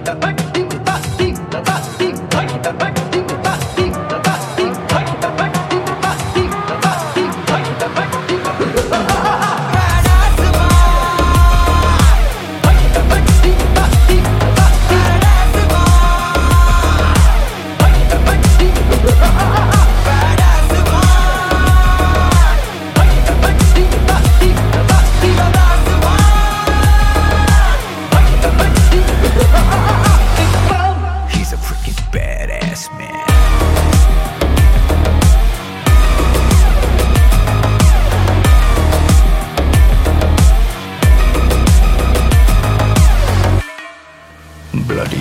He's a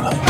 Kremlin.